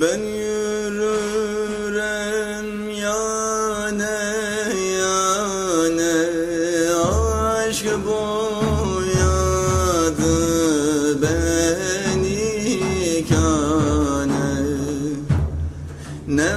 Ben yürürüm yane yane Aşk boyadı beni kane Ne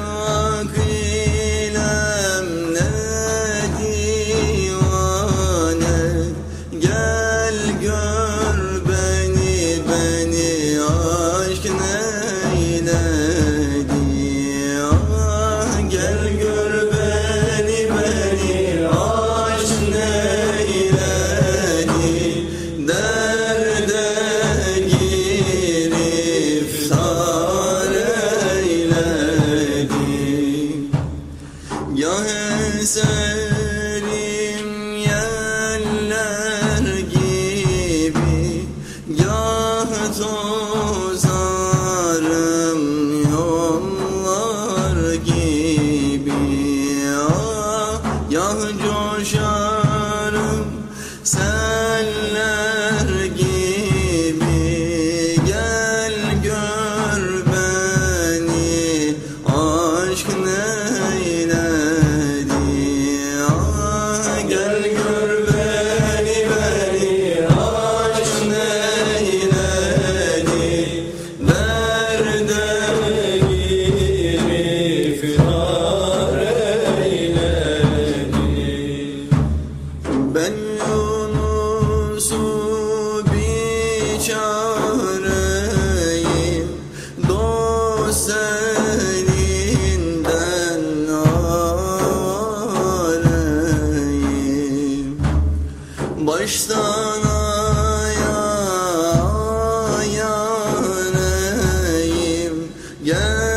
Yahju Ben Yunus'u biçareyim. Dost elinden areyim Baştan ayağa yaneyim Gel